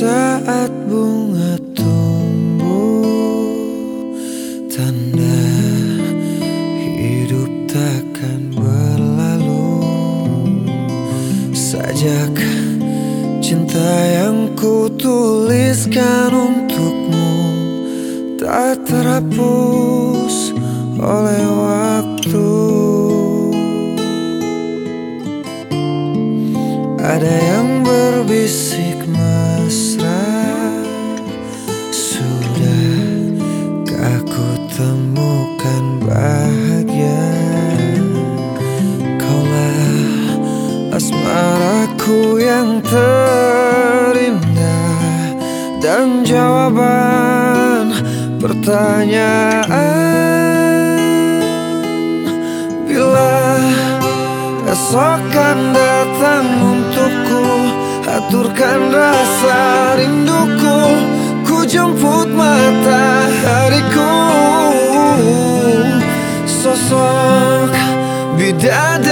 saat bunga tumbuh Tanda hidup takkan berlalu. Sajak cinta yang ku tuliskan untukmu Tak terhapus oleh waktu. Ada yang berbisik terindah Dan jawaban pertanyaan. Bila esok akan datang Aturkan rasa rinduku Ku jemput matahariku. Sosok bidadari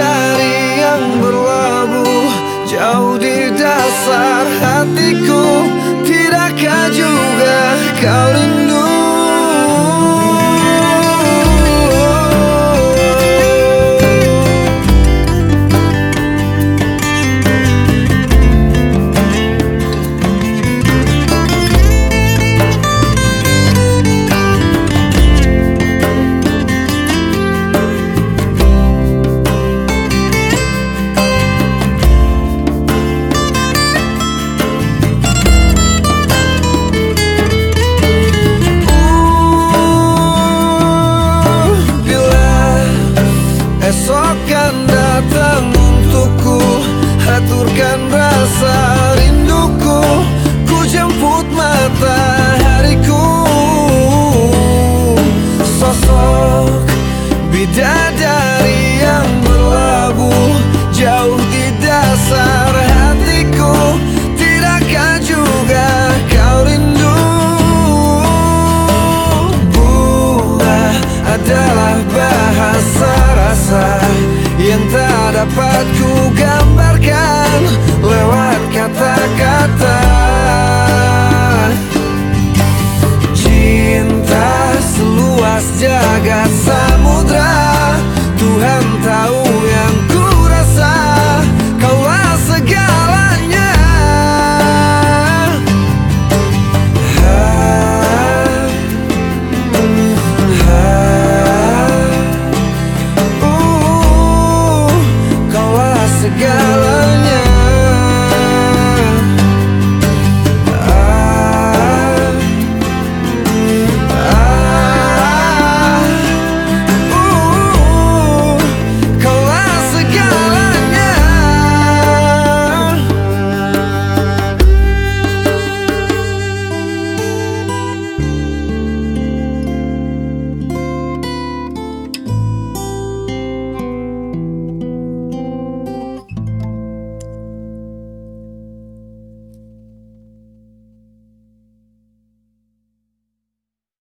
adalah bahasa rasa Yang tak dapat ku gambarkan lewat kata-kata. Cinta seluas jagat